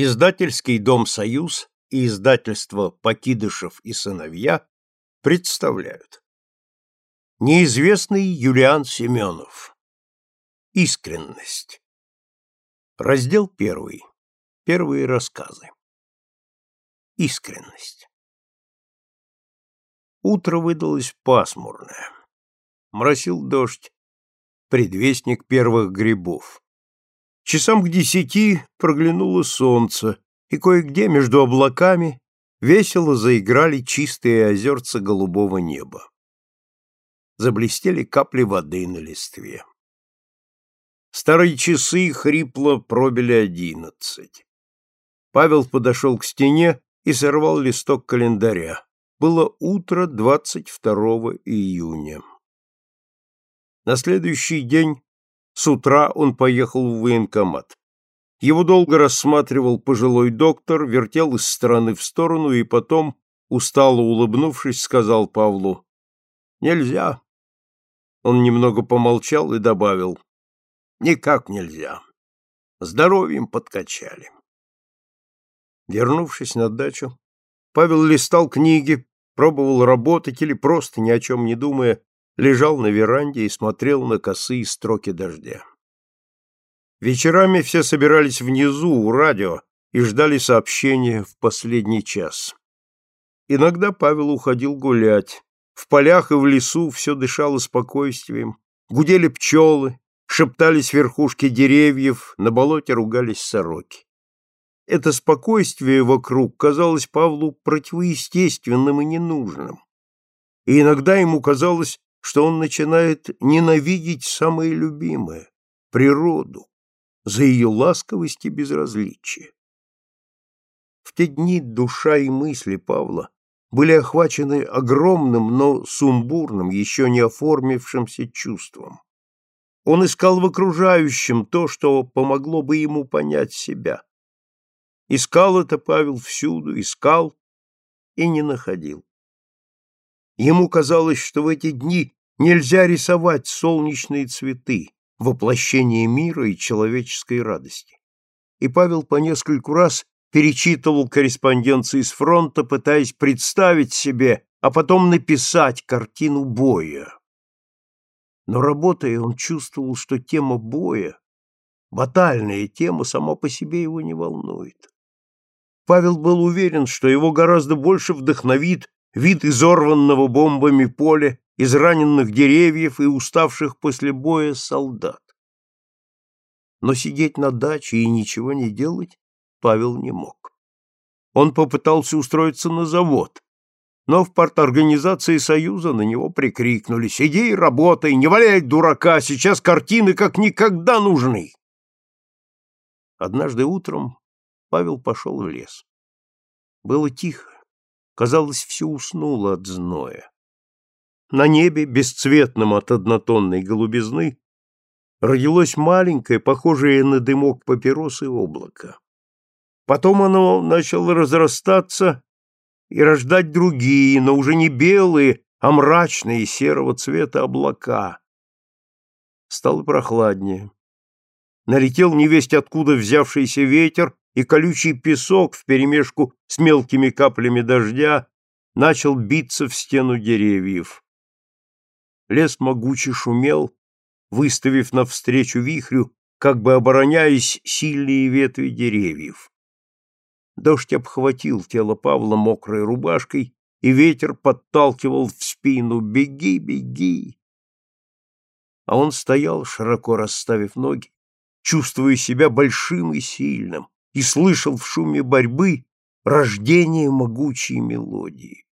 Издательский дом «Союз» и издательство «Покидышев и сыновья» представляют. Неизвестный Юлиан Семенов. Искренность. Раздел первый. Первые рассказы. Искренность. Утро выдалось пасмурное. Моросил дождь, предвестник первых грибов. Часам к десяти проглянуло солнце, и кое-где между облаками весело заиграли чистые озерца голубого неба. Заблестели капли воды на листве. Старые часы хрипло пробили одиннадцать. Павел подошел к стене и сорвал листок календаря. Было утро двадцать второго июня. На следующий день с утра он поехал в военкомат. Его долго рассматривал пожилой доктор, вертел из стороны в сторону и потом, устало улыбнувшись, сказал Павлу «Нельзя». Он немного помолчал и добавил «Никак нельзя. Здоровьем подкачали». Вернувшись на дачу, Павел листал книги, пробовал работать или просто, ни о чем не думая, лежал на веранде и смотрел на косые строки дождя. Вечерами все собирались внизу у радио и ждали сообщения в последний час. Иногда Павел уходил гулять. В полях и в лесу все дышало спокойствием. Гудели пчелы, шептались верхушки деревьев, на болоте ругались сороки. Это спокойствие вокруг казалось Павлу противоестественным и ненужным. И иногда ему казалось, что он начинает ненавидеть самое любимое — природу, за ее ласковость и безразличие. В те дни душа и мысли Павла были охвачены огромным, но сумбурным, еще не оформившимся чувством. Он искал в окружающем то, что помогло бы ему понять себя. Искал это Павел всюду, искал и не находил. Ему казалось, что в эти дни Нельзя рисовать солнечные цветы, воплощение мира и человеческой радости. И Павел по нескольку раз перечитывал корреспонденции с фронта, пытаясь представить себе, а потом написать картину боя. Но работая, он чувствовал, что тема боя, батальная тема, сама по себе его не волнует. Павел был уверен, что его гораздо больше вдохновит вид изорванного бомбами поля из раненых деревьев и уставших после боя солдат. Но сидеть на даче и ничего не делать Павел не мог. Он попытался устроиться на завод, но в парторганизации Союза на него прикрикнули «Сиди и работай, не валяй дурака, сейчас картины как никогда нужны!» Однажды утром Павел пошел в лес. Было тихо, казалось, все уснуло от зноя. На небе, бесцветном от однотонной голубизны, родилось маленькое, похожее на дымок папиросы облако. Потом оно начало разрастаться и рождать другие, но уже не белые, а мрачные серого цвета облака. Стало прохладнее. Налетел невесть откуда взявшийся ветер, и колючий песок вперемешку с мелкими каплями дождя начал биться в стену деревьев. Лес могуче шумел, выставив навстречу вихрю, как бы обороняясь сильные ветви деревьев. Дождь обхватил тело Павла мокрой рубашкой, и ветер подталкивал в спину «Беги, беги!». А он стоял, широко расставив ноги, чувствуя себя большим и сильным, и слышал в шуме борьбы рождение могучей мелодии.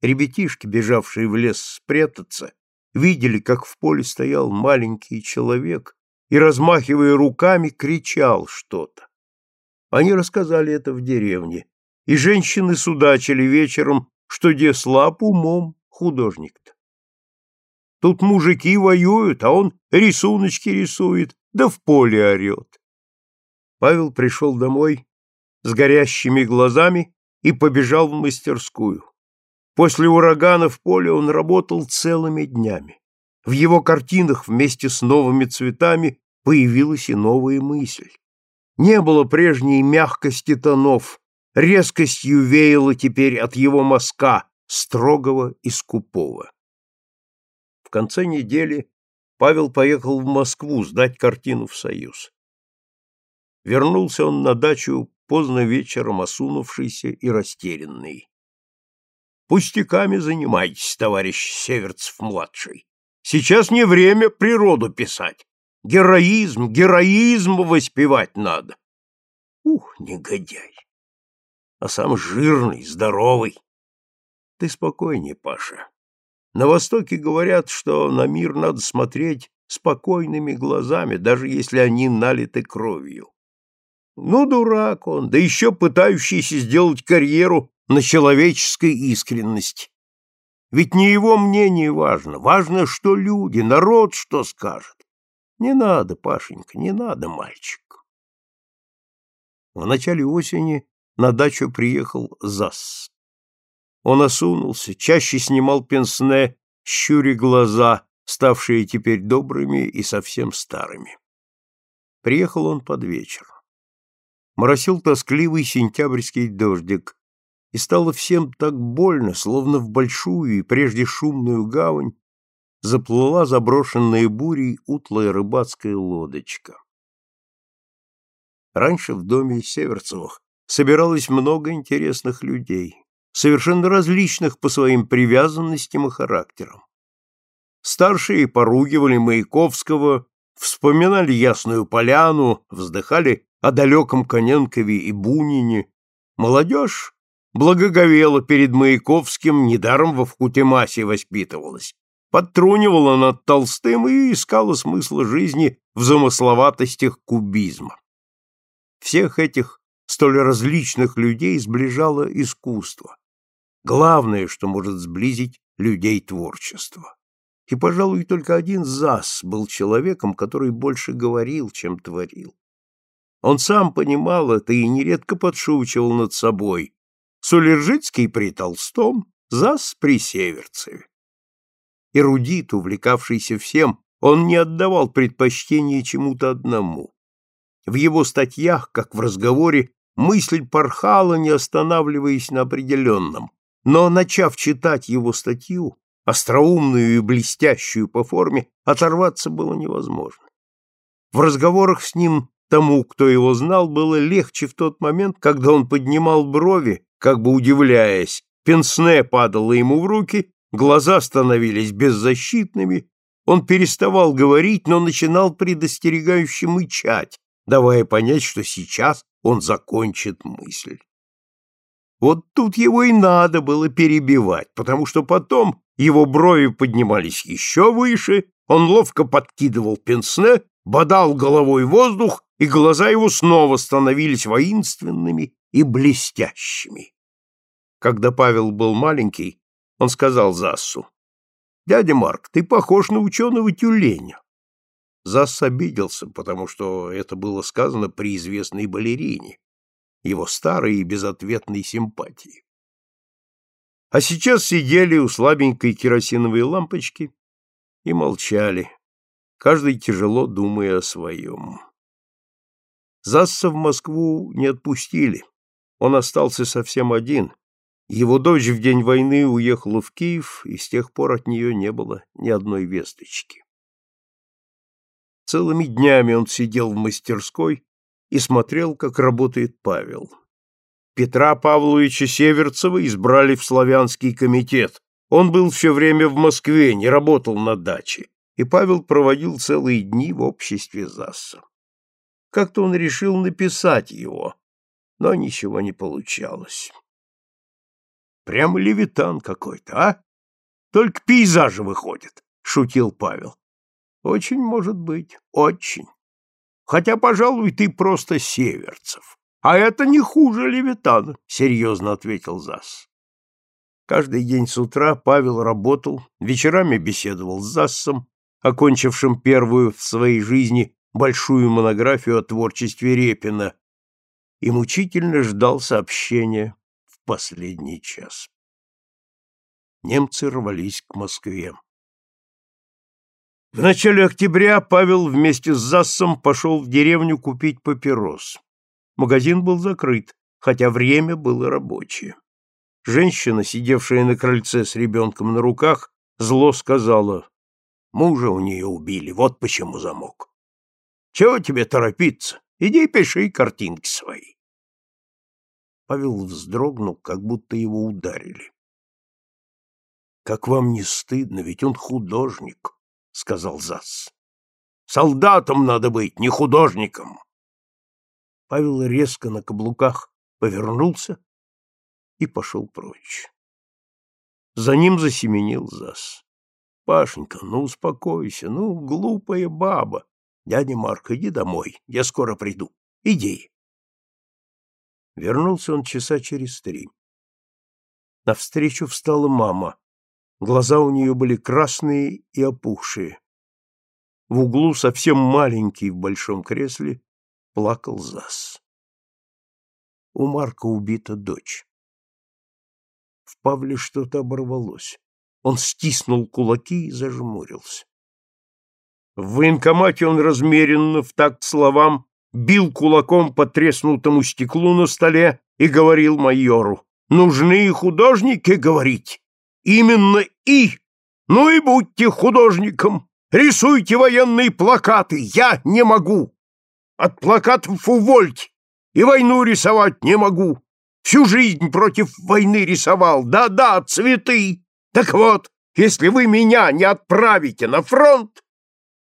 Ребятишки, бежавшие в лес спрятаться, видели, как в поле стоял маленький человек и, размахивая руками, кричал что-то. Они рассказали это в деревне, и женщины судачили вечером, что де слаб умом художник-то. Тут мужики воюют, а он рисуночки рисует, да в поле орет. Павел пришел домой с горящими глазами и побежал в мастерскую. После урагана в поле он работал целыми днями. В его картинах вместе с новыми цветами появилась и новая мысль. Не было прежней мягкости тонов, резкостью веяло теперь от его мазка, строгого и скупого. В конце недели Павел поехал в Москву сдать картину в Союз. Вернулся он на дачу поздно вечером, осунувшийся и растерянный. Пустяками занимайтесь, товарищ Северцев-младший. Сейчас не время природу писать. Героизм, героизм воспевать надо. Ух, негодяй! А сам жирный, здоровый. Ты спокойнее, Паша. На Востоке говорят, что на мир надо смотреть спокойными глазами, даже если они налиты кровью. Ну, дурак он, да еще пытающийся сделать карьеру на человеческой искренности. Ведь не его мнение важно, важно, что люди, народ что скажет. Не надо, Пашенька, не надо, мальчик. В начале осени на дачу приехал ЗАС. Он осунулся, чаще снимал пенсне, щуря глаза, ставшие теперь добрыми и совсем старыми. Приехал он под вечер. Моросил тоскливый сентябрьский дождик, и стало всем так больно, словно в большую и прежде шумную гавань заплыла заброшенная бурей утлая рыбацкая лодочка. Раньше в доме Северцевых собиралось много интересных людей, совершенно различных по своим привязанностям и характерам. Старшие поругивали Маяковского, вспоминали Ясную Поляну, вздыхали о далеком Коненкове и Бунине. Молодежь благоговела перед Маяковским, недаром во Вкутемасе воспитывалась, подтрунивала над Толстым и искала смысла жизни в замысловатостях кубизма. Всех этих столь различных людей сближало искусство. Главное, что может сблизить людей творчество. И, пожалуй, только один Зас был человеком, который больше говорил, чем творил. Он сам понимал это и нередко подшучивал над собой. Сулержицкий при Толстом, Зас при Северцеве. Эрудит, увлекавшийся всем, он не отдавал предпочтения чему-то одному. В его статьях, как в разговоре, мысль порхала, не останавливаясь на определенном, но, начав читать его статью, остроумную и блестящую по форме, оторваться было невозможно. В разговорах с ним тому, кто его знал, было легче в тот момент, когда он поднимал брови, как бы удивляясь, пенсне падало ему в руки, глаза становились беззащитными, он переставал говорить, но начинал предостерегающе мычать, давая понять, что сейчас он закончит мысль. Вот тут его и надо было перебивать, потому что потом его брови поднимались еще выше, он ловко подкидывал пенсне, бодал головой воздух, и глаза его снова становились воинственными и блестящими. Когда Павел был маленький, он сказал Зассу, «Дядя Марк, ты похож на ученого тюленя». Засс обиделся, потому что это было сказано при известной балерине, его старой и безответной симпатии. А сейчас сидели у слабенькой керосиновой лампочки и молчали, каждый тяжело думая о своем. Засса в Москву не отпустили, он остался совсем один. Его дочь в день войны уехала в Киев, и с тех пор от нее не было ни одной весточки. Целыми днями он сидел в мастерской и смотрел, как работает Павел. Петра Павловича Северцева избрали в славянский комитет. Он был все время в Москве, не работал на даче, и Павел проводил целые дни в обществе ЗАСа. Как-то он решил написать его, но ничего не получалось. Прямо левитан какой-то, а? Только пейзажи выходят, шутил Павел. Очень может быть, очень. Хотя, пожалуй, ты просто северцев. А это не хуже Левитана, серьезно ответил Зас. Каждый день с утра Павел работал, вечерами беседовал с Зассом, окончившим первую в своей жизни большую монографию о творчестве Репина, и мучительно ждал сообщения в последний час. Немцы рвались к Москве. В начале октября Павел вместе с Зассом пошел в деревню купить папирос. Магазин был закрыт, хотя время было рабочее. Женщина, сидевшая на крыльце с ребенком на руках, зло сказала, «Мужа у нее убили, вот почему замок. Чего тебе торопиться? Иди пиши картинки свои». Павел вздрогнул, как будто его ударили. «Как вам не стыдно, ведь он художник», — сказал Зас. «Солдатом надо быть, не художником». Павел резко на каблуках повернулся и пошел прочь. За ним засеменил Зас. «Пашенька, ну успокойся, ну, глупая баба. Дядя Марк, иди домой, я скоро приду. Иди». Вернулся он часа через три. Навстречу встала мама. Глаза у нее были красные и опухшие. В углу, совсем маленький в большом кресле, плакал Зас. У Марка убита дочь. В Павле что-то оборвалось. Он стиснул кулаки и зажмурился. В военкомате он размеренно, в такт словам, бил кулаком по треснутому стеклу на столе и говорил майору, «Нужны художники, говорить, именно и, ну и будьте художником, рисуйте военные плакаты, я не могу, от плакатов увольте, и войну рисовать не могу, Всю жизнь против войны рисовал. Да-да, цветы. Так вот, если вы меня не отправите на фронт...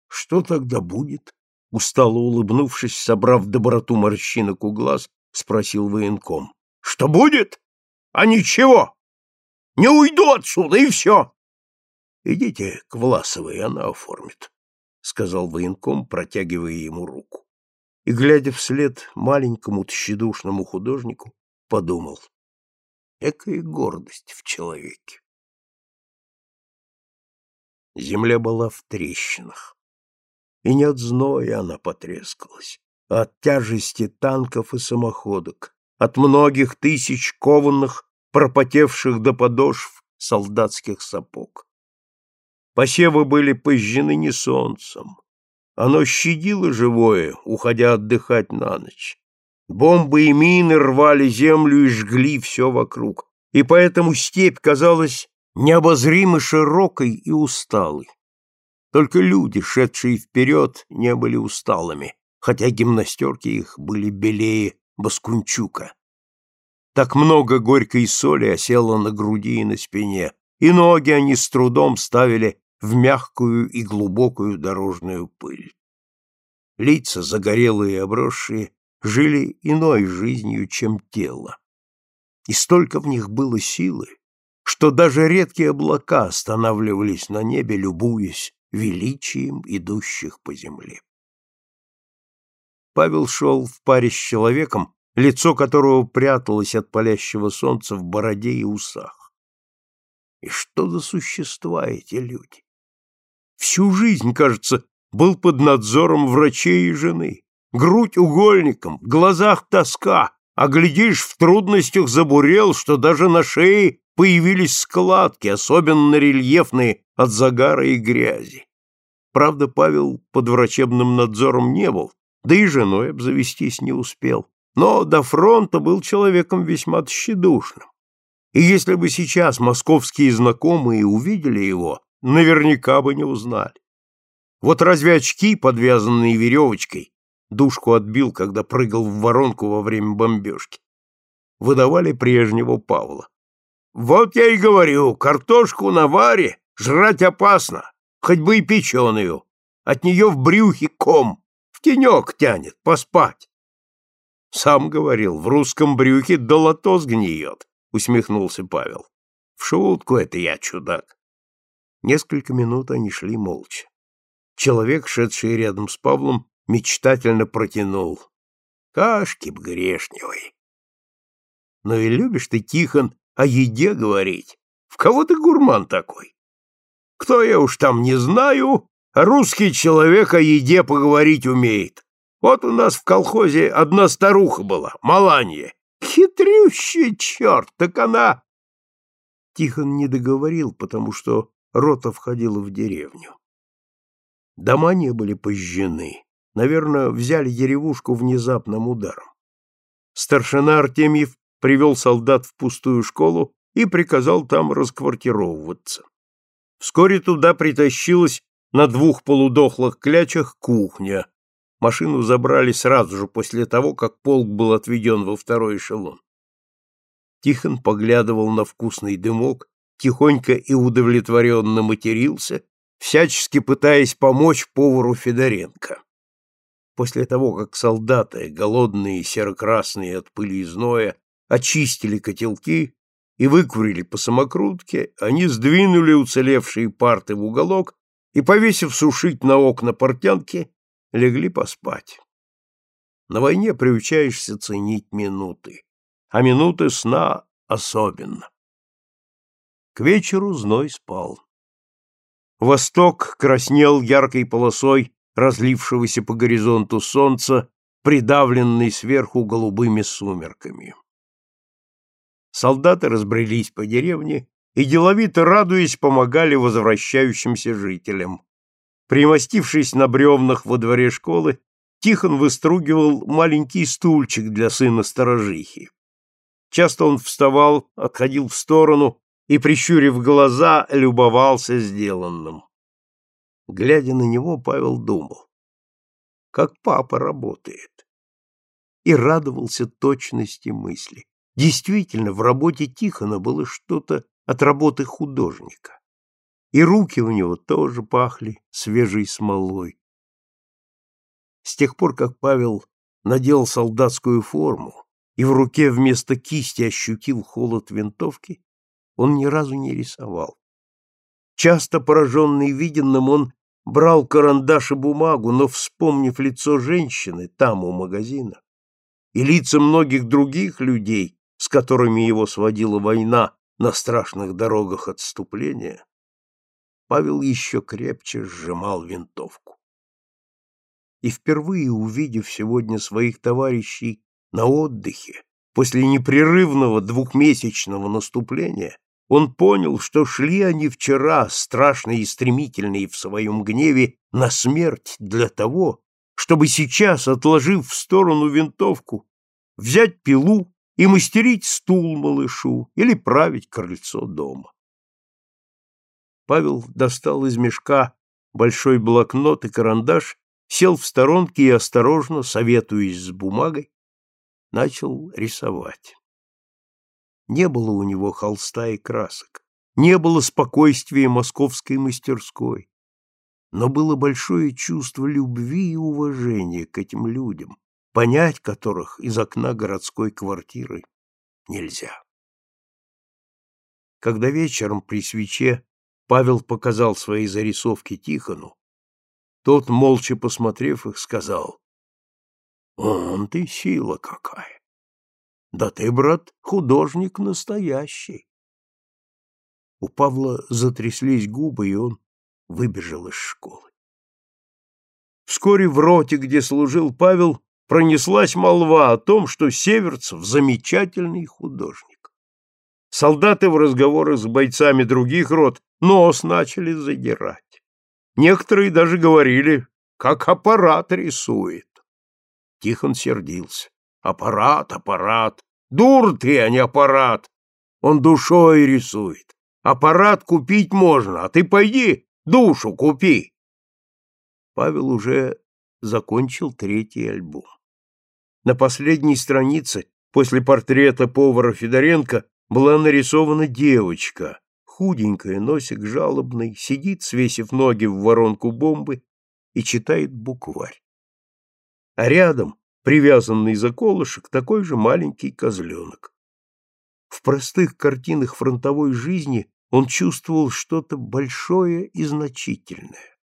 Что тогда будет? Устало улыбнувшись, собрав доброту морщинок у глаз, спросил военком. Что будет? А ничего. Не уйду отсюда, и все. Идите к Власовой, она оформит, — сказал военком, протягивая ему руку. И, глядя вслед маленькому тщедушному художнику, подумал. Экая гордость в человеке. Земля была в трещинах. И не от зноя она потрескалась, а от тяжести танков и самоходок, от многих тысяч кованных, пропотевших до подошв солдатских сапог. Посевы были пожжены не солнцем. Оно щадило живое, уходя отдыхать на ночь. Бомбы и мины рвали землю и жгли все вокруг, и поэтому степь казалась необозримо широкой и усталой. Только люди, шедшие вперед, не были усталыми, хотя гимнастерки их были белее Баскунчука. Так много горькой соли осело на груди и на спине, и ноги они с трудом ставили в мягкую и глубокую дорожную пыль. Лица, загорелые и обросшие, жили иной жизнью, чем тело. И столько в них было силы, что даже редкие облака останавливались на небе, любуясь величием идущих по земле. Павел шел в паре с человеком, лицо которого пряталось от палящего солнца в бороде и усах. И что за существа эти люди? Всю жизнь, кажется, был под надзором врачей и жены грудь угольником, в глазах тоска, а глядишь, в трудностях забурел, что даже на шее появились складки, особенно рельефные от загара и грязи. Правда, Павел под врачебным надзором не был, да и женой обзавестись не успел, но до фронта был человеком весьма тщедушным. И если бы сейчас московские знакомые увидели его, наверняка бы не узнали. Вот разве очки, подвязанные веревочкой, Душку отбил, когда прыгал в воронку во время бомбежки. Выдавали прежнего Павла. Вот я и говорю, картошку на варе жрать опасно, хоть бы и печеную. От нее в брюхе ком, в тенек тянет, поспать. Сам говорил, в русском брюхе долото сгниет, усмехнулся Павел. В шутку это я, чудак. Несколько минут они шли молча. Человек, шедший рядом с Павлом, мечтательно протянул. Кашки б грешневой. Ну и любишь ты, Тихон, о еде говорить. В кого ты гурман такой? Кто я уж там не знаю, русский человек о еде поговорить умеет. Вот у нас в колхозе одна старуха была, Маланья. Хитрющая черт, так она... Тихон не договорил, потому что рота входила в деревню. Дома не были пожжены. Наверное, взяли деревушку внезапным ударом. Старшина Артемьев привел солдат в пустую школу и приказал там расквартировываться. Вскоре туда притащилась на двух полудохлых клячах кухня. Машину забрали сразу же после того, как полк был отведен во второй эшелон. Тихон поглядывал на вкусный дымок, тихонько и удовлетворенно матерился, всячески пытаясь помочь повару Федоренко. После того, как солдаты, голодные серо-красные от пыли и зноя, очистили котелки и выкурили по самокрутке, они сдвинули уцелевшие парты в уголок и, повесив сушить на окна портянки, легли поспать. На войне приучаешься ценить минуты, а минуты сна особенно. К вечеру зной спал. Восток краснел яркой полосой разлившегося по горизонту солнца, придавленный сверху голубыми сумерками. Солдаты разбрелись по деревне и, деловито радуясь, помогали возвращающимся жителям. Примостившись на бревнах во дворе школы, Тихон выстругивал маленький стульчик для сына сторожихи. Часто он вставал, отходил в сторону и, прищурив глаза, любовался сделанным. Глядя на него, Павел думал, как папа работает, и радовался точности мысли. Действительно, в работе Тихона было что-то от работы художника. И руки у него тоже пахли свежей смолой. С тех пор, как Павел надел солдатскую форму и в руке вместо кисти ощутил холод винтовки, он ни разу не рисовал. Часто пораженный виденным, он брал карандаш и бумагу, но, вспомнив лицо женщины там, у магазина, и лица многих других людей, с которыми его сводила война на страшных дорогах отступления, Павел еще крепче сжимал винтовку. И впервые увидев сегодня своих товарищей на отдыхе, после непрерывного двухмесячного наступления, он понял, что шли они вчера, страшные и стремительные в своем гневе, на смерть для того, чтобы сейчас, отложив в сторону винтовку, взять пилу и мастерить стул малышу или править крыльцо дома. Павел достал из мешка большой блокнот и карандаш, сел в сторонке и осторожно, советуясь с бумагой, начал рисовать. Не было у него холста и красок, не было спокойствия московской мастерской, но было большое чувство любви и уважения к этим людям, понять которых из окна городской квартиры нельзя. Когда вечером при свече Павел показал свои зарисовки Тихону, тот, молча посмотрев их, сказал, «Он ты сила какая! Да ты, брат, художник настоящий. У Павла затряслись губы, и он выбежал из школы. Вскоре в роте, где служил Павел, пронеслась молва о том, что Северцев замечательный художник. Солдаты в разговорах с бойцами других рот нос начали задирать. Некоторые даже говорили, как аппарат рисует. Тихон сердился. Аппарат, аппарат. Дур ты, а не аппарат. Он душой рисует. Аппарат купить можно, а ты пойди душу купи. Павел уже закончил третий альбом. На последней странице, после портрета повара Федоренко, была нарисована девочка, худенькая, носик жалобный, сидит, свесив ноги в воронку бомбы и читает букварь. А рядом, привязанный за колышек такой же маленький козленок. В простых картинах фронтовой жизни он чувствовал что-то большое и значительное.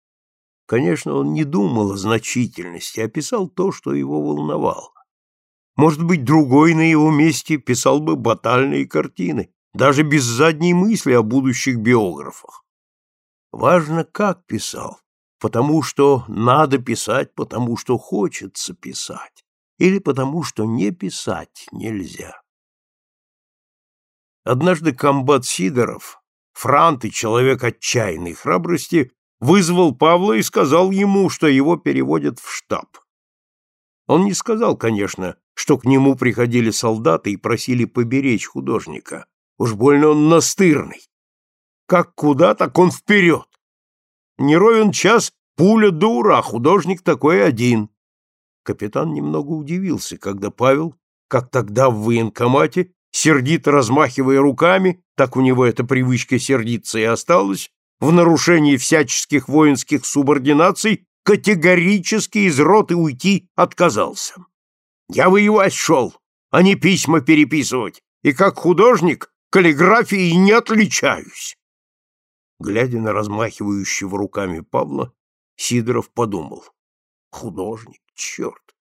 Конечно, он не думал о значительности, а писал то, что его волновало. Может быть, другой на его месте писал бы батальные картины, даже без задней мысли о будущих биографах. Важно, как писал, потому что надо писать, потому что хочется писать или потому, что не писать нельзя. Однажды комбат Сидоров, франт и человек отчаянной храбрости, вызвал Павла и сказал ему, что его переводят в штаб. Он не сказал, конечно, что к нему приходили солдаты и просили поберечь художника. Уж больно он настырный. Как куда, так он вперед. Не ровен час, пуля дура, а художник такой один. Капитан немного удивился, когда Павел, как тогда в военкомате, сердито размахивая руками, так у него эта привычка сердиться и осталась, в нарушении всяческих воинских субординаций, категорически из роты уйти отказался. Я воевать шел, а не письма переписывать, и как художник каллиграфией не отличаюсь. Глядя на размахивающего руками Павла, Сидоров подумал. Художник, черт!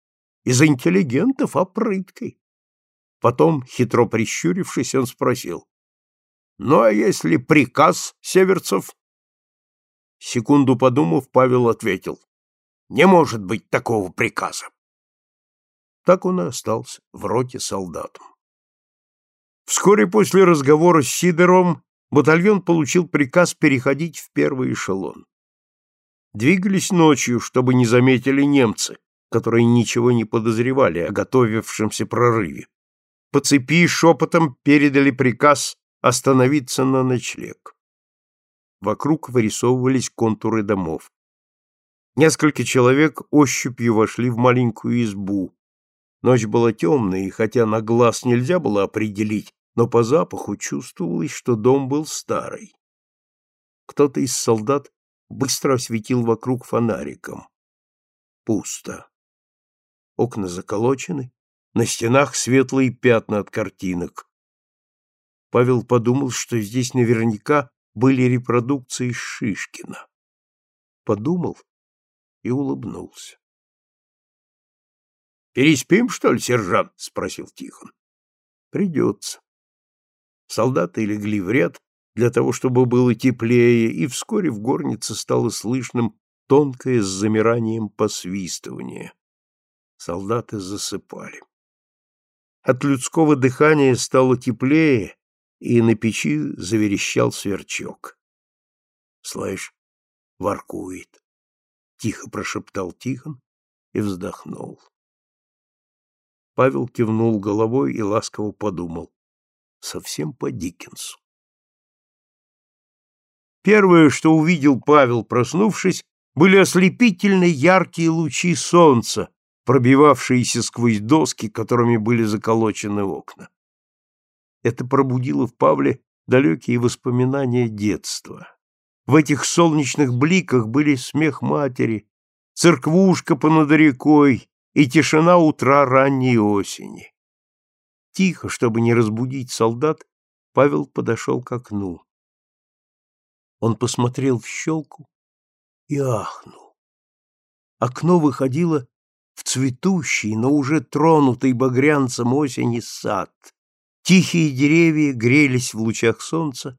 Из интеллигентов опрыткой. Потом, хитро прищурившись, он спросил. «Ну, а если приказ, Северцев?» Секунду подумав, Павел ответил. «Не может быть такого приказа». Так он и остался в роте солдатом. Вскоре после разговора с Сидоровым батальон получил приказ переходить в первый эшелон. Двигались ночью, чтобы не заметили немцы, которые ничего не подозревали о готовившемся прорыве. По цепи шепотом передали приказ остановиться на ночлег. Вокруг вырисовывались контуры домов. Несколько человек ощупью вошли в маленькую избу. Ночь была темная, и хотя на глаз нельзя было определить, но по запаху чувствовалось, что дом был старый. Кто-то из солдат быстро осветил вокруг фонариком. Пусто. Окна заколочены, на стенах светлые пятна от картинок. Павел подумал, что здесь наверняка были репродукции Шишкина. Подумал и улыбнулся. «Переспим, что ли, сержант?» — спросил Тихон. «Придется». Солдаты легли в ряд для того, чтобы было теплее, и вскоре в горнице стало слышным тонкое с замиранием посвистывание. Солдаты засыпали. От людского дыхания стало теплее, и на печи заверещал сверчок. «Слышь, воркует», — тихо прошептал Тихон и вздохнул. Павел кивнул головой и ласково подумал. Совсем по Диккенсу. Первое, что увидел Павел, проснувшись, были ослепительно яркие лучи солнца, пробивавшиеся сквозь доски, которыми были заколочены окна. Это пробудило в Павле далекие воспоминания детства. В этих солнечных бликах были смех матери, церквушка понад рекой и тишина утра ранней осени. Тихо, чтобы не разбудить солдат, Павел подошел к окну. Он посмотрел в щелку и ахнул. Окно выходило в цветущий, но уже тронутый багрянцем осени сад. Тихие деревья грелись в лучах солнца,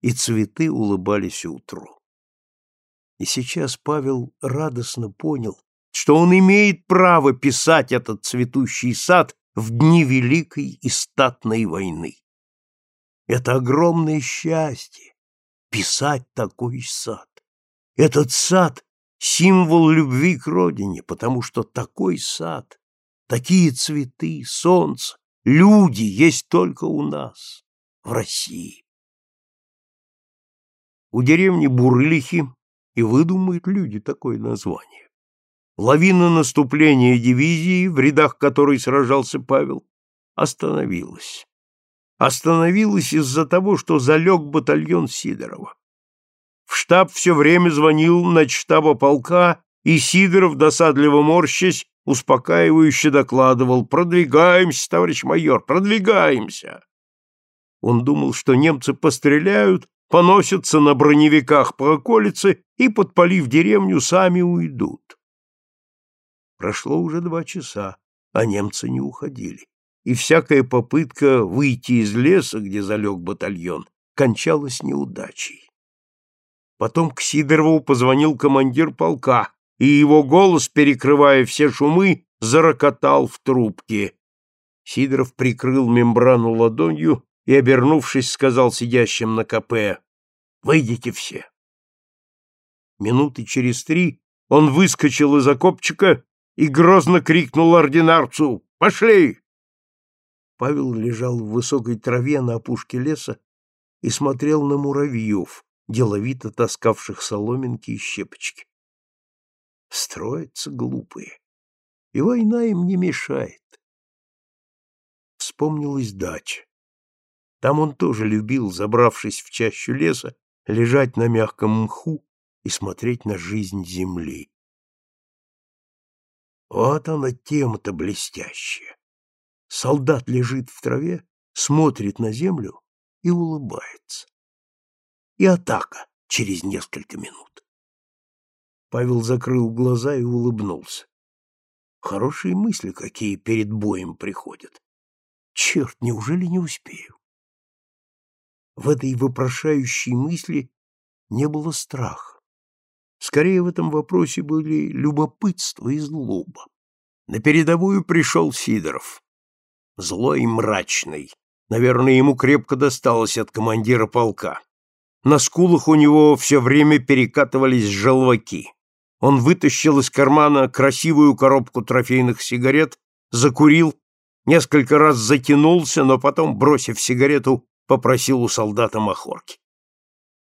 и цветы улыбались утру. И сейчас Павел радостно понял, что он имеет право писать этот цветущий сад в дни великой и статной войны. Это огромное счастье — писать такой сад. Этот сад — символ любви к родине, потому что такой сад, такие цветы, солнце, люди есть только у нас, в России. У деревни Бурлихи и выдумают люди такое название. Лавина наступления дивизии, в рядах которой сражался Павел, остановилась. Остановилась из-за того, что залег батальон Сидорова. В штаб все время звонил начштаба полка, и Сидоров, досадливо морщась, успокаивающе докладывал «Продвигаемся, товарищ майор, продвигаемся!» Он думал, что немцы постреляют, поносятся на броневиках по околице и, подпалив деревню, сами уйдут. Прошло уже два часа, а немцы не уходили, и всякая попытка выйти из леса, где залег батальон, кончалась неудачей. Потом к Сидорову позвонил командир полка, и его голос, перекрывая все шумы, зарокотал в трубке. Сидоров прикрыл мембрану ладонью и, обернувшись, сказал сидящим на КП «Выйдите все». Минуты через три он выскочил из окопчика и грозно крикнул ординарцу Пошли!» Павел лежал в высокой траве на опушке леса и смотрел на муравьев, деловито таскавших соломинки и щепочки. Строятся глупые, и война им не мешает. Вспомнилась дача. Там он тоже любил, забравшись в чащу леса, лежать на мягком мху и смотреть на жизнь земли. Вот она тема-то блестящая. Солдат лежит в траве, смотрит на землю и улыбается. И атака через несколько минут. Павел закрыл глаза и улыбнулся. Хорошие мысли какие перед боем приходят. Черт, неужели не успею? В этой вопрошающей мысли не было страха. Скорее в этом вопросе были любопытство и злоба. На передовую пришел Сидоров. Злой и мрачный. Наверное, ему крепко досталось от командира полка. На скулах у него все время перекатывались желваки. Он вытащил из кармана красивую коробку трофейных сигарет, закурил, несколько раз затянулся, но потом, бросив сигарету, попросил у солдата махорки.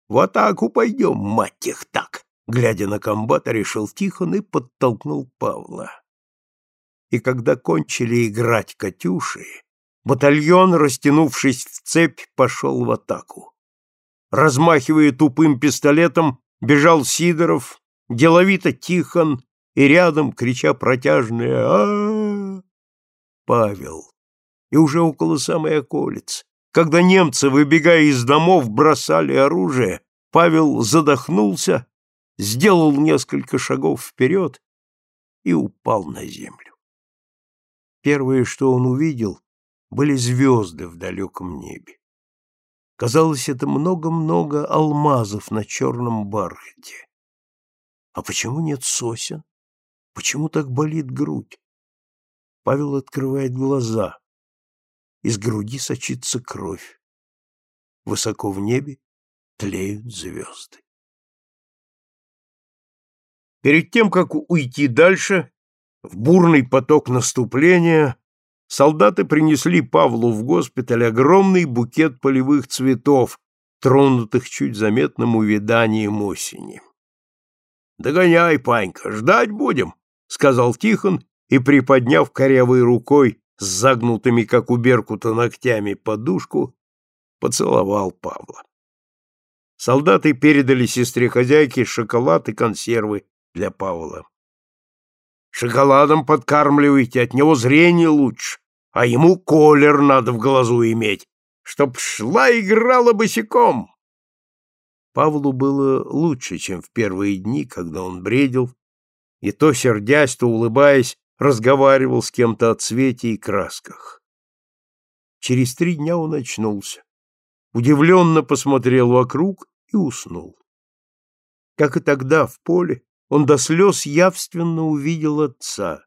«В атаку пойдем, мать их так!» Глядя на комбата, решил Тихон и подтолкнул Павла. И когда кончили играть «Катюши», батальон, растянувшись в цепь, пошел в атаку. Размахивая тупым пистолетом, бежал Сидоров, деловито Тихон и рядом, крича протяжное а, Павел. И уже около самой околицы, когда немцы, выбегая из домов, бросали оружие, Павел задохнулся, сделал несколько шагов вперед и упал на землю. Первое, что он увидел, были звезды в далеком небе. Казалось, это много-много алмазов на черном бархате. А почему нет сосен? Почему так болит грудь? Павел открывает глаза. Из груди сочится кровь. Высоко в небе тлеют звезды. Перед тем, как уйти дальше, в бурный поток наступления, солдаты принесли Павлу в госпиталь огромный букет полевых цветов, тронутых чуть заметным увяданием осени. «Догоняй, Панька, ждать будем», — сказал Тихон и, приподняв корявой рукой с загнутыми, как у беркута, ногтями подушку, поцеловал Павла. Солдаты передали сестре-хозяйке шоколад и консервы для Павла. «Шоколадом подкармливайте, от него зрение лучше, а ему колер надо в глазу иметь, чтоб шла играла босиком». Павлу было лучше, чем в первые дни, когда он бредил, и то сердясь, то улыбаясь, разговаривал с кем-то о цвете и красках. Через три дня он очнулся, удивленно посмотрел вокруг и уснул. Как и тогда в поле, он до слез явственно увидел отца.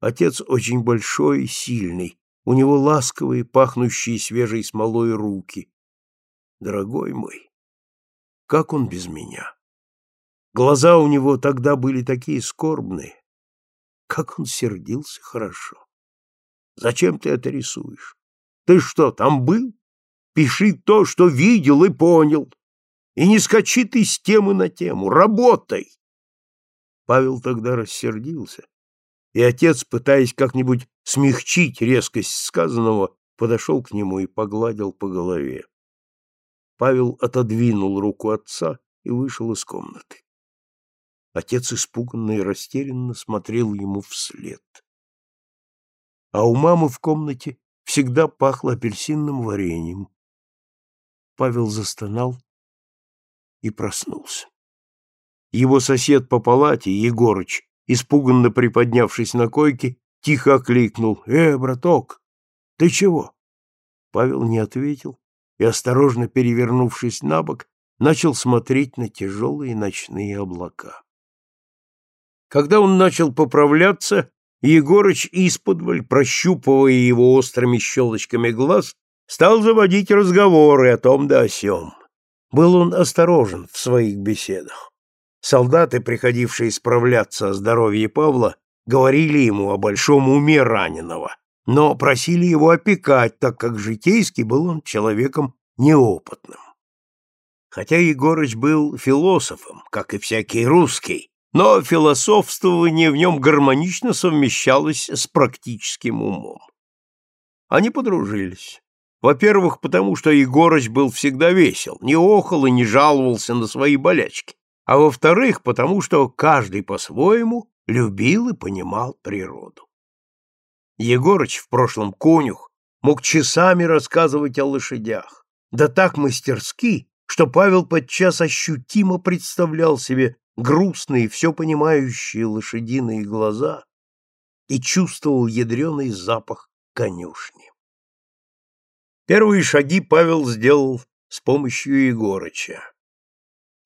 Отец очень большой и сильный, у него ласковые, пахнущие свежей смолой руки. Дорогой мой, как он без меня? Глаза у него тогда были такие скорбные, как он сердился хорошо. Зачем ты это рисуешь? Ты что, там был? Пиши то, что видел и понял. И не скачи ты с темы на тему. Работай. Павел тогда рассердился, и отец, пытаясь как-нибудь смягчить резкость сказанного, подошел к нему и погладил по голове. Павел отодвинул руку отца и вышел из комнаты. Отец испуганно и растерянно смотрел ему вслед. А у мамы в комнате всегда пахло апельсинным вареньем. Павел застонал и проснулся. Его сосед по палате, Егорыч, испуганно приподнявшись на койке, тихо окликнул «Э, браток, ты чего?» Павел не ответил и, осторожно перевернувшись на бок, начал смотреть на тяжелые ночные облака. Когда он начал поправляться, Егорыч исподволь, прощупывая его острыми щелочками глаз, стал заводить разговоры о том да о сём. Был он осторожен в своих беседах. Солдаты, приходившие справляться о здоровье Павла, говорили ему о большом уме раненого, но просили его опекать, так как житейский был он человеком неопытным. Хотя Егорыч был философом, как и всякий русский, но философствование в нем гармонично совмещалось с практическим умом. Они подружились. Во-первых, потому что Егорыч был всегда весел, не охал и не жаловался на свои болячки. А во-вторых, потому что каждый по-своему любил и понимал природу. Егорыч, в прошлом конюх, мог часами рассказывать о лошадях, да так мастерски, что Павел подчас ощутимо представлял себе грустные, все понимающие лошадиные глаза и чувствовал ядреный запах конюшни. Первые шаги Павел сделал с помощью Егорыча.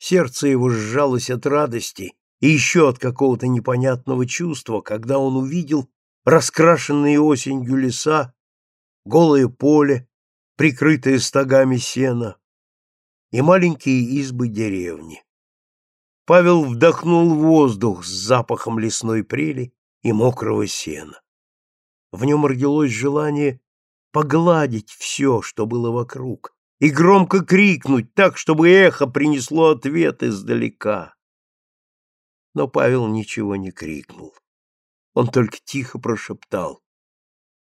Сердце его сжалось от радости и еще от какого-то непонятного чувства, когда он увидел раскрашенные осенью леса, голое поле, прикрытое стогами сена, и маленькие избы деревни. Павел вдохнул воздух с запахом лесной прели и мокрого сена. В нем родилось желание погладить все, что было вокруг, и громко крикнуть так, чтобы эхо принесло ответ издалека. Но Павел ничего не крикнул. Он только тихо прошептал.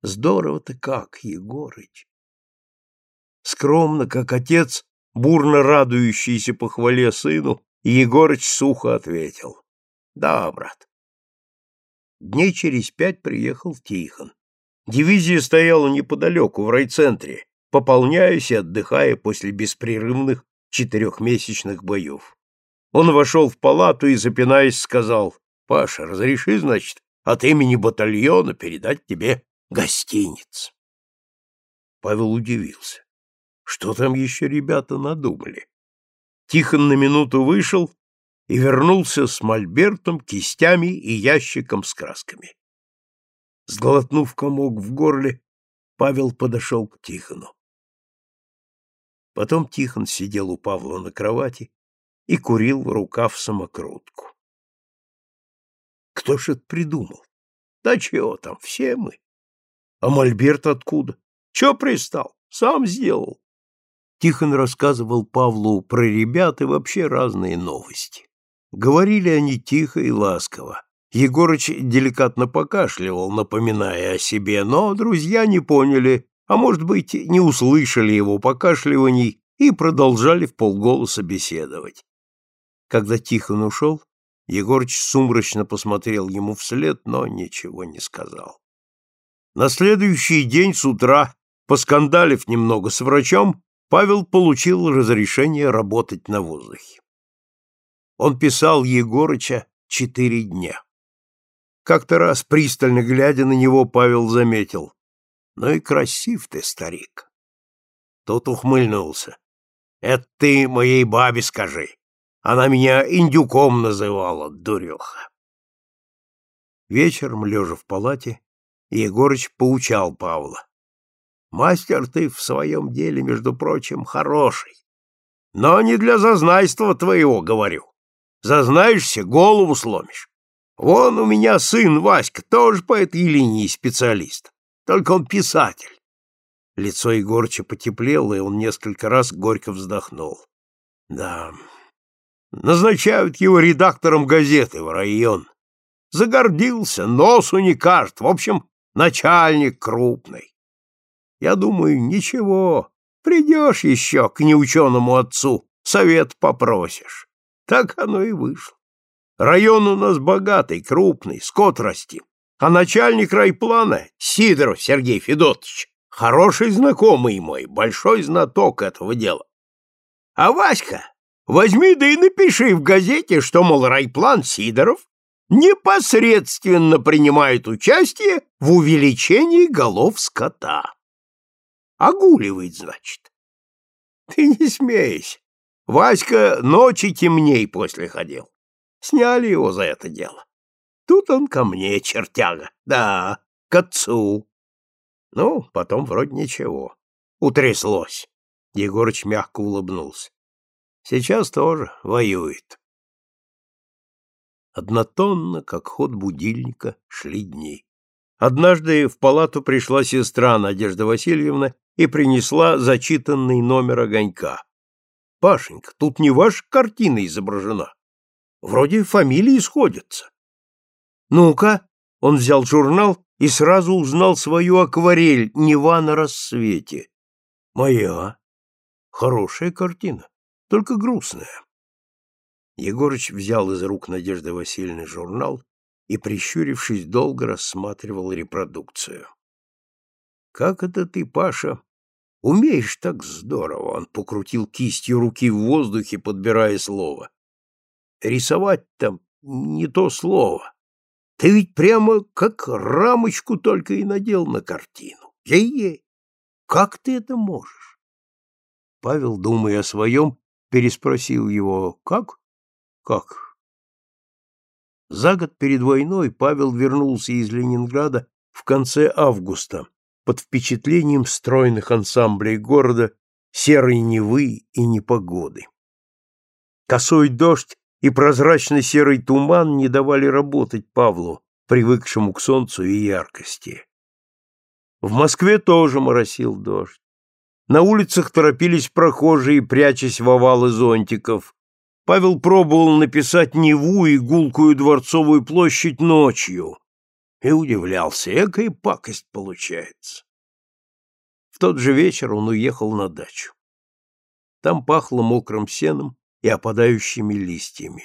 Здорово ты как, Егорыч. Скромно, как отец, бурно радующийся похвале сыну, Егорыч сухо ответил. Да, брат. Дней через пять приехал Тихон. Дивизия стояла неподалеку, в райцентре, пополняясь и отдыхая после беспрерывных четырехмесячных боев. Он вошел в палату и, запинаясь, сказал, «Паша, разреши, значит, от имени батальона передать тебе гостиниц. Павел удивился. Что там еще ребята надумали? Тихон на минуту вышел и вернулся с мольбертом, кистями и ящиком с красками. Сглотнув комок в горле, Павел подошел к Тихону. Потом Тихон сидел у Павла на кровати и курил в рукав самокрутку. Кто ж это придумал? Да чего там, все мы. А мольберт откуда? Че пристал? Сам сделал. Тихон рассказывал Павлу про ребят и вообще разные новости. Говорили они тихо и ласково. Егорыч деликатно покашливал, напоминая о себе, но друзья не поняли, а может быть, не услышали его покашливаний и продолжали в полголоса беседовать. Когда Тихон ушел, Егорыч сумрачно посмотрел ему вслед, но ничего не сказал. На следующий день с утра, поскандалив немного с врачом, Павел получил разрешение работать на воздухе. Он писал Егорыча четыре дня. Как-то раз, пристально глядя на него, Павел заметил. «Ну и красив ты, старик!» Тот ухмыльнулся. «Это ты моей бабе скажи. Она меня индюком называла, дуреха. Вечером, лежа в палате, Егорыч поучал Павла. Мастер ты в своем деле, между прочим, хороший. Но не для зазнайства твоего, говорю. Зазнаешься, голову сломишь. Вон у меня сын Васька, тоже по этой линии специалист. Только он писатель. Лицо Егорыча потеплело, и он несколько раз горько вздохнул. Да, Назначают его редактором газеты в район. Загордился, носу не кажет. В общем, начальник крупный. Я думаю, ничего, придешь еще к неученому отцу, совет попросишь. Так оно и вышло. Район у нас богатый, крупный, скот растим. А начальник райплана, Сидоров Сергей Федотович, хороший знакомый мой, большой знаток этого дела. А Васька Возьми да и напиши в газете, что, мол, райплан Сидоров непосредственно принимает участие в увеличении голов скота. Огуливает, значит. Ты не смейся. Васька ночи темней после ходил. Сняли его за это дело. Тут он ко мне, чертяга. Да, к отцу. Ну, потом вроде ничего. Утряслось. Егорыч мягко улыбнулся. Сейчас тоже воюет. Однотонно, как ход будильника, шли дни. Однажды в палату пришла сестра Надежда Васильевна и принесла зачитанный номер огонька. — Пашенька, тут не ваша картина изображена. Вроде фамилии сходятся. — Ну-ка, он взял журнал и сразу узнал свою акварель «Нева на рассвете». «Моя. Хорошая картина, только грустная». Егорыч взял из рук Надежды Васильевны журнал и, прищурившись, долго рассматривал репродукцию. «Как это ты, Паша, умеешь так здорово?» Он покрутил кистью руки в воздухе, подбирая слово. «Рисовать там не то слово. Ты ведь прямо как рамочку только и надел на картину. Ей-ей! Как ты это можешь? Павел, думая о своем, переспросил его. Как? Как? За год перед войной Павел вернулся из Ленинграда в конце августа под впечатлением стройных ансамблей города, серой Невы и непогоды. Косой дождь и прозрачный серый туман не давали работать Павлу, привыкшему к солнцу и яркости. В Москве тоже моросил дождь. На улицах торопились прохожие, прячась в овалы зонтиков. Павел пробовал написать Неву и гулкую Дворцовую площадь ночью и удивлялся, экая пакость получается. В тот же вечер он уехал на дачу. Там пахло мокрым сеном, и опадающими листьями.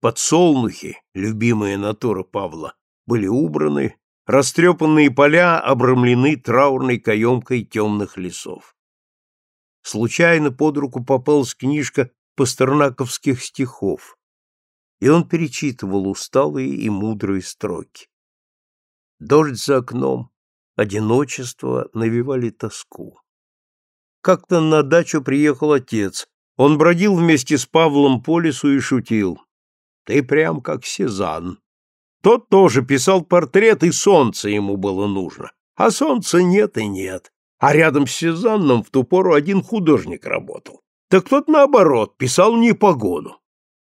Подсолнухи, любимая натура Павла, были убраны, растрепанные поля обрамлены траурной каемкой темных лесов. Случайно под руку попалась книжка пастернаковских стихов, и он перечитывал усталые и мудрые строки. Дождь за окном, одиночество навевали тоску. Как-то на дачу приехал отец, он бродил вместе с Павлом по лесу и шутил. Ты прям как Сезанн. Тот тоже писал портрет, и солнце ему было нужно. А солнца нет и нет. А рядом с Сезанном в ту пору один художник работал. Так тот, наоборот, писал непогоду.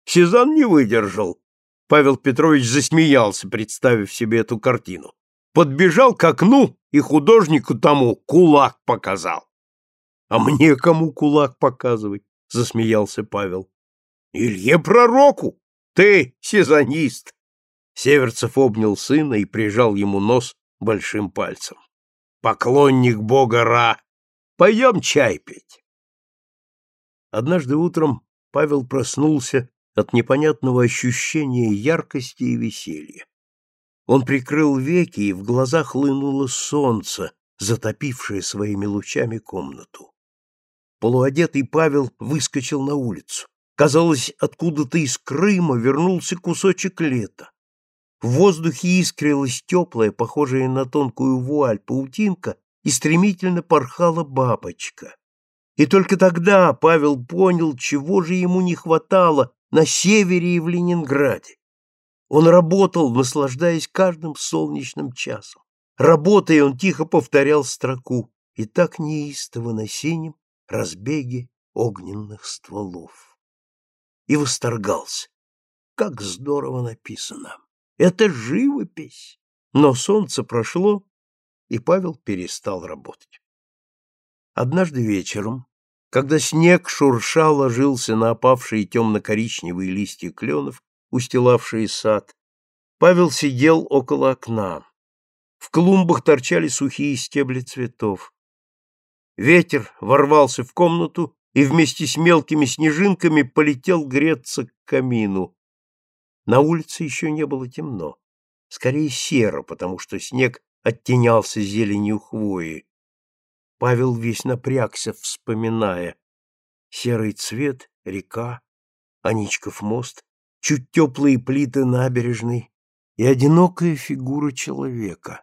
Сезанн не выдержал. Павел Петрович засмеялся, представив себе эту картину. Подбежал к окну и художнику тому кулак показал. А мне кому кулак показывать? — засмеялся Павел. — Илье Пророку! Ты сезонист! Северцев обнял сына и прижал ему нос большим пальцем. — Поклонник бога Ра! Пойдем чай пить! Однажды утром Павел проснулся от непонятного ощущения яркости и веселья. Он прикрыл веки, и в глазах хлынуло солнце, затопившее своими лучами комнату. Полуодетый Павел выскочил на улицу. Казалось, откуда-то из Крыма вернулся кусочек лета. В воздухе искрилась теплая, похожая на тонкую вуаль, паутинка, и стремительно порхала бабочка. И только тогда Павел понял, чего же ему не хватало на севере и в Ленинграде. Он работал, наслаждаясь каждым солнечным часом. Работая, он тихо повторял строку «И так неистово на синем разбеги огненных стволов. И восторгался. Как здорово написано! Это живопись! Но солнце прошло, и Павел перестал работать. Однажды вечером, когда снег шурша ложился на опавшие темно-коричневые листья кленов, устилавшие сад, Павел сидел около окна. В клумбах торчали сухие стебли цветов. Ветер ворвался в комнату и вместе с мелкими снежинками полетел греться к камину. На улице еще не было темно, скорее серо, потому что снег оттенялся зеленью хвои. Павел весь напрягся, вспоминая. Серый цвет, река, Аничков мост, чуть теплые плиты набережной и одинокая фигура человека.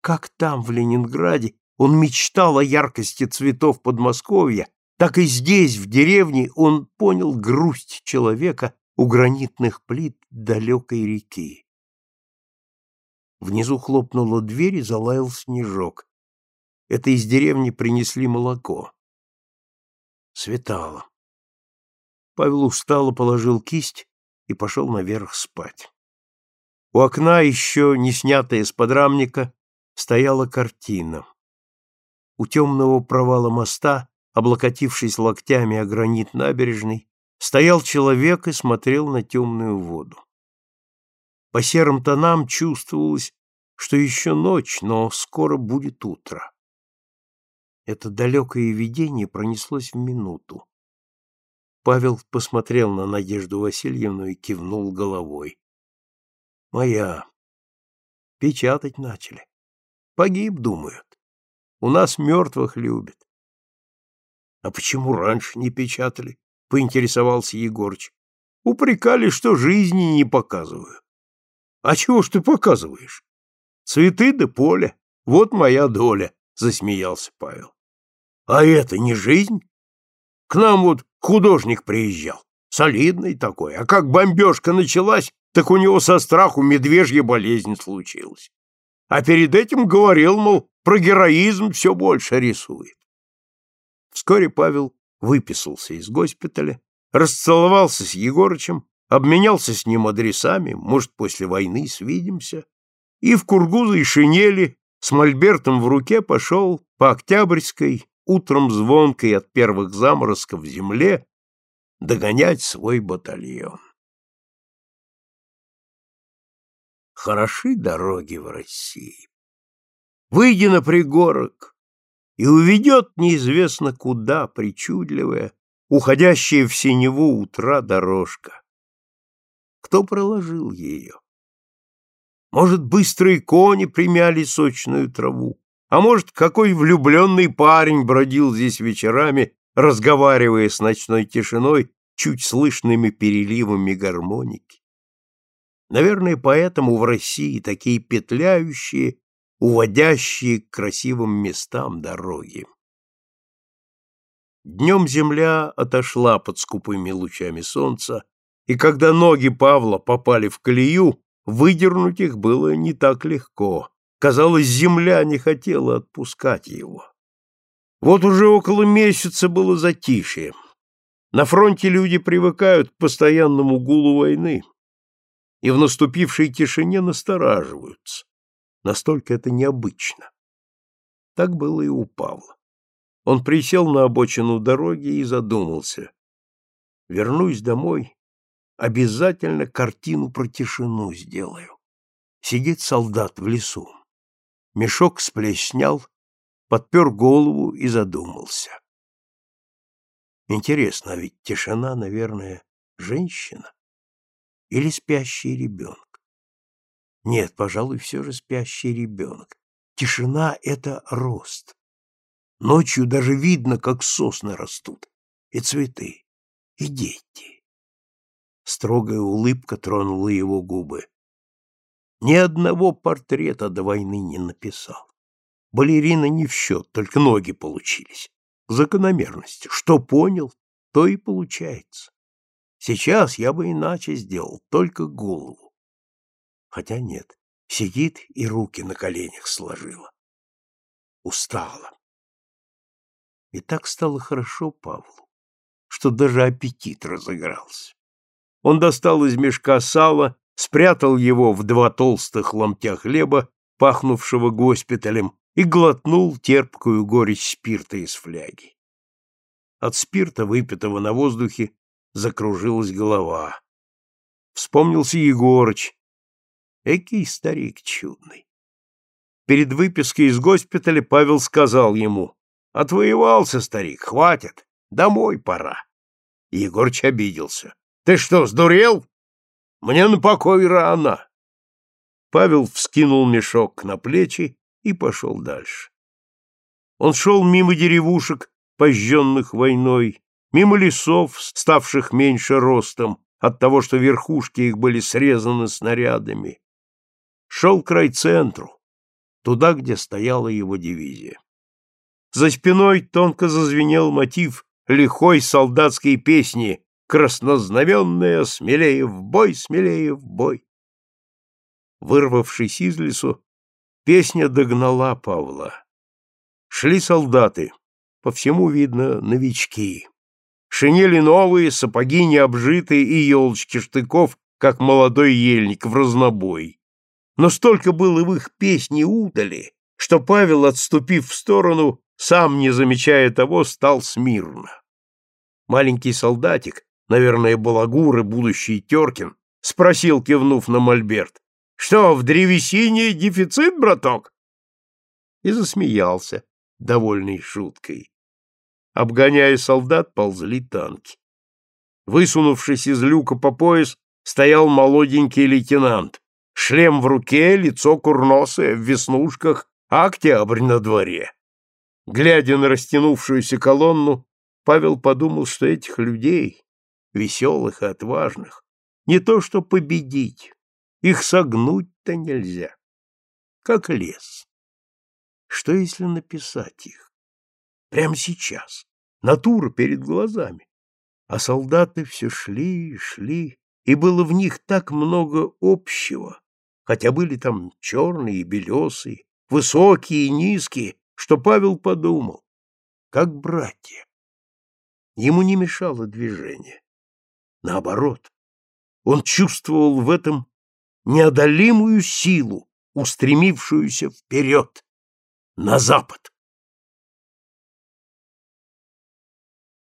Как там, в Ленинграде, он мечтал о яркости цветов Подмосковья, так и здесь, в деревне, он понял грусть человека у гранитных плит далекой реки. Внизу хлопнула дверь и залаял снежок. Это из деревни принесли молоко. Светало. Павел устало положил кисть и пошел наверх спать. У окна, еще не снятая с подрамника, стояла картина. У темного провала моста, облокотившись локтями о гранит набережной, стоял человек и смотрел на темную воду. По серым тонам чувствовалось, что еще ночь, но скоро будет утро. Это далекое видение пронеслось в минуту. Павел посмотрел на Надежду Васильевну и кивнул головой. «Моя. Печатать начали. Погиб, думают. У нас мертвых любят». «А почему раньше не печатали?» — поинтересовался Егорыч. «Упрекали, что жизни не показываю». «А чего ж ты показываешь?» «Цветы да поле. Вот моя доля», — засмеялся Павел. «А это не жизнь?» К нам вот художник приезжал, солидный такой, а как бомбежка началась, так у него со страху медвежья болезнь случилась. А перед этим говорил, мол, про героизм все больше рисует. Вскоре Павел выписался из госпиталя, расцеловался с Егорычем, обменялся с ним адресами, может, после войны свидимся, и в кургузой шинели с мольбертом в руке пошел по Октябрьской утром звонкой от первых заморозков в земле догонять свой батальон. Хороши дороги в России. Выйди на пригорок, и уведет неизвестно куда причудливая, уходящая в синеву утра дорожка. Кто проложил ее? Может, быстрые кони примяли сочную траву? А может, какой влюбленный парень бродил здесь вечерами, разговаривая с ночной тишиной, чуть слышными переливами гармоники? Наверное, поэтому в России такие петляющие, уводящие к красивым местам дороги. Днем земля отошла под скупыми лучами солнца, и когда ноги Павла попали в колею, выдернуть их было не так легко. Казалось, земля не хотела отпускать его. Вот уже около месяца было затишье. На фронте люди привыкают к постоянному гулу войны и в наступившей тишине настораживаются. Настолько это необычно. Так было и у Павла. Он присел на обочину дороги и задумался. Вернусь домой, обязательно картину про тишину сделаю. Сидит солдат в лесу мешок с плеч снял, подпер голову и задумался. Интересно, а ведь тишина, наверное, женщина или спящий ребенок? Нет, пожалуй, все же спящий ребенок. Тишина — это рост. Ночью даже видно, как сосны растут, и цветы, и дети. Строгая улыбка тронула его губы. Ни одного портрета до войны не написал. Балерина не в счет, только ноги получились. Закономерность. Что понял, то и получается. Сейчас я бы иначе сделал, только голову. Хотя нет, сидит и руки на коленях сложила. Устала. И так стало хорошо Павлу, что даже аппетит разыгрался. Он достал из мешка сало спрятал его в два толстых ломтя хлеба, пахнувшего госпиталем, и глотнул терпкую горечь спирта из фляги. От спирта, выпитого на воздухе, закружилась голова. Вспомнился Егорыч. Экий старик чудный. Перед выпиской из госпиталя Павел сказал ему, «Отвоевался, старик, хватит, домой пора». Егорыч обиделся. «Ты что, сдурел? Мне на покой рано. Павел вскинул мешок на плечи и пошел дальше. Он шел мимо деревушек, пожженных войной, мимо лесов, ставших меньше ростом от того, что верхушки их были срезаны снарядами. Шел к райцентру, туда, где стояла его дивизия. За спиной тонко зазвенел мотив лихой солдатской песни краснознаменная, смелее в бой, смелее в бой. Вырвавшись из лесу, песня догнала Павла. Шли солдаты, по всему видно новички. Шинели новые, сапоги необжитые и елочки штыков, как молодой ельник в разнобой. но столько было в их песне удали, что Павел, отступив в сторону, сам, не замечая того, стал смирно. Маленький солдатик, наверное, балагур и будущий Теркин, спросил, кивнув на мольберт, «Что, в древесине дефицит, браток?» И засмеялся, довольный шуткой. Обгоняя солдат, ползли танки. Высунувшись из люка по пояс, стоял молоденький лейтенант. Шлем в руке, лицо курносое, в веснушках, а октябрь на дворе. Глядя на растянувшуюся колонну, Павел подумал, что этих людей, веселых и отважных, не то что победить, их согнуть-то нельзя. Как лес. Что, если написать их? Прямо сейчас. Натура перед глазами. А солдаты все шли и шли, и было в них так много общего, хотя были там черные и белесые, высокие и низкие, что Павел подумал, как братья. Ему не мешало движение. Наоборот, он чувствовал в этом неодолимую силу, устремившуюся вперед, на запад.